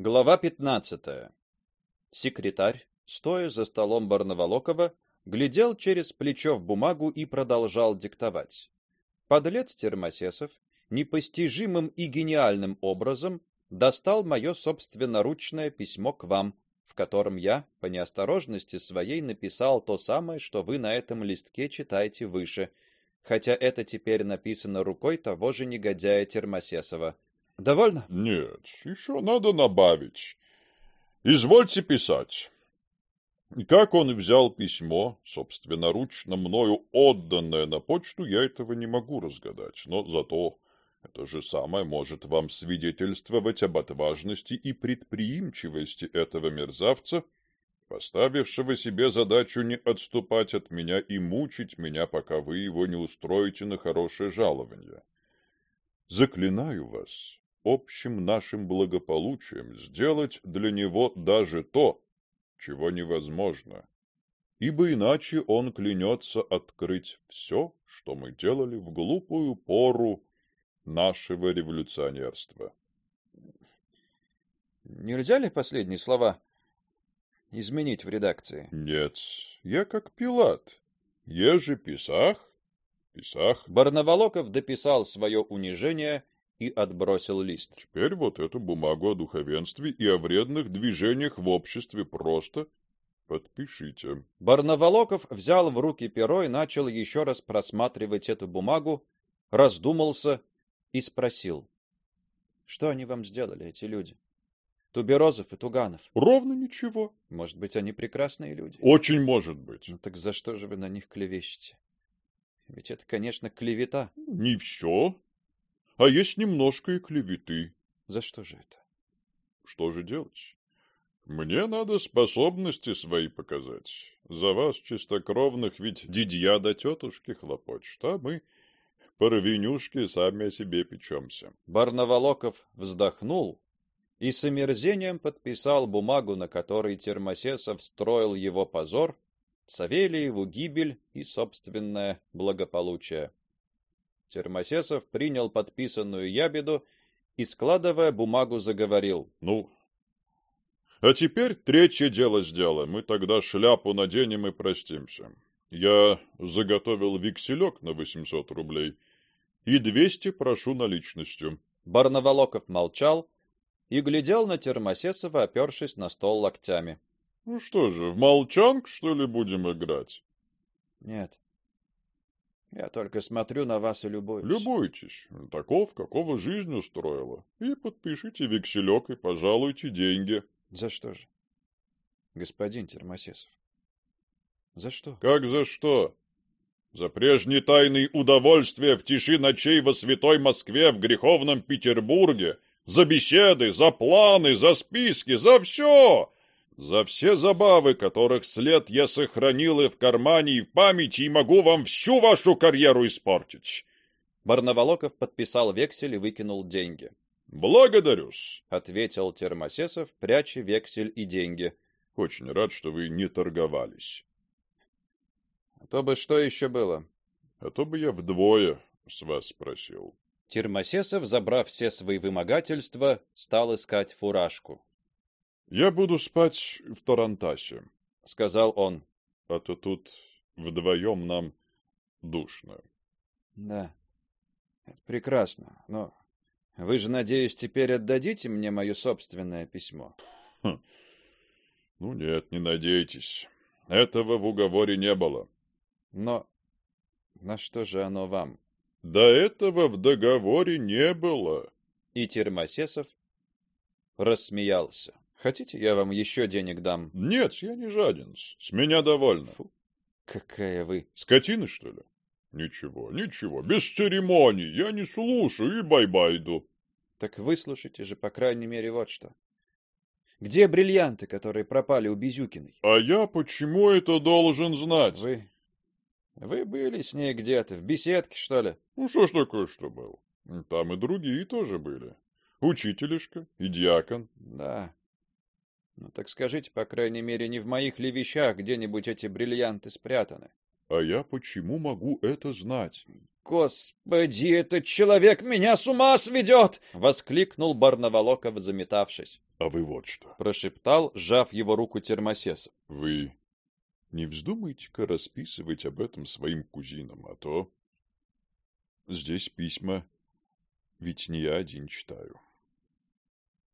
Глава 15. Секретарь, стоя за столом Барнаволокова, глядел через плечо в бумагу и продолжал диктовать. Подлец Термосесов непостижимым и гениальным образом достал мое собственноручное письмо к вам, в котором я по неосторожности своей написал то самое, что вы на этом листке читаете выше, хотя это теперь написано рукой того же негодяя Термосесова. Довольно? Нет, еще надо добавить. Извольте писать. Как он взял письмо, собственноручно мною отданное на почту, я этого не могу разгадать, но зато это же самое может вам свидетельствовать об отважности и предприимчивости этого мерзавца, поставившего себе задачу не отступать от меня и мучить меня, пока вы его не устроите на хорошее жалование. Заклинаю вас общим нашим благополучием сделать для него даже то, чего невозможно, ибо иначе он клянется открыть все, что мы делали в глупую пору нашего революционерства. Нельзя ли последние слова изменить в редакции? Нет, я как Пилат. Еже писах, писах. Барнаволоков дописал свое унижение и отбросил лист. Теперь вот эту бумагу о духовенстве и о вредных движениях в обществе просто подпишите. Барнаволоков взял в руки перо и начал еще раз просматривать эту бумагу, раздумался и спросил: "Что они вам сделали, эти люди? Туберозов и Туганов?" "Ровно ничего. Может быть, они прекрасные люди?" "Очень может быть". "Ну так за что же вы на них клевещете? Ведь это, конечно, клевета". "Не все, а есть немножко и клеветы". "За что же это?" "Что же делать? Мне надо способности свои показать. За вас чистокровных ведь дядя да тетушки хлопочут, а мы Парвенюшки сами о себе печемся. Барнаволоков вздохнул и с омерзением подписал бумагу, на которой Термосесов строил его позор, Савельеву гибель и собственное благополучие. Термосесов принял подписанную ябеду и, складывая бумагу, заговорил: "Ну, а теперь третье дело сделаем. Мы тогда шляпу наденем и простимся. Я заготовил векселек на 800 рублей и двести прошу наличностью. Барнаволоков молчал и глядел на Термосесова, опершись на стол локтями. Ну что же, в молчанку что ли будем играть? Нет. Я только смотрю на вас и любуюсь. Любуйтесь. Таков, какого жизнь устроила. И подпишите векселек и пожалуйте деньги. За что же? Господин Термосесов. За что? Как за что? За прежние тайные удовольствия в тиши ночей во святой Москве, в греховном Петербурге, за беседы, за планы, за списки, за все! За все забавы, которых след я сохранил и в кармане, и в памяти, и могу вам всю вашу карьеру испортить. Барнаволоков подписал вексель и выкинул деньги. Благодарю-с, ответил Термосесов, пряча вексель и деньги. Очень рад, что вы не торговались. А то бы что еще было? А то бы я вдвое с вас спросил. Термосесов, забрав все свои вымогательства, стал искать фуражку. Я буду спать в Тарантасе, сказал он. А то тут вдвоем нам душно. Да. Это прекрасно. Но вы же, надеюсь, теперь отдадите мне мое собственное письмо. Хм. Ну нет, не надейтесь. Этого в уговоре не было. Но на что же оно вам? До этого в договоре не было. И Термосесов рассмеялся. Хотите, я вам еще денег дам? Нет, я не жаден. С меня довольно. Фу, какая вы скотина, что ли? Ничего, ничего, без церемоний. Я не слушаю и бай-бай иду. Так выслушайте же, по крайней мере, вот что. Где бриллианты, которые пропали у Безюкиной? А я почему это должен знать? Вы вы были с ней где-то, в беседке, что ли? Ну, что ж такое, что был? Там и другие тоже были. Учителишка и диакон. Да. Ну, так скажите, по крайней мере, не в моих ли вещах где-нибудь эти бриллианты спрятаны? А я почему могу это знать? Господи, этот человек меня с ума сведет! воскликнул Барнаволоков, заметавшись. А вы вот что, прошептал, сжав его руку термосесов. Вы не вздумайте-ка расписывать об этом своим кузинам, а то здесь письма ведь не я один читаю.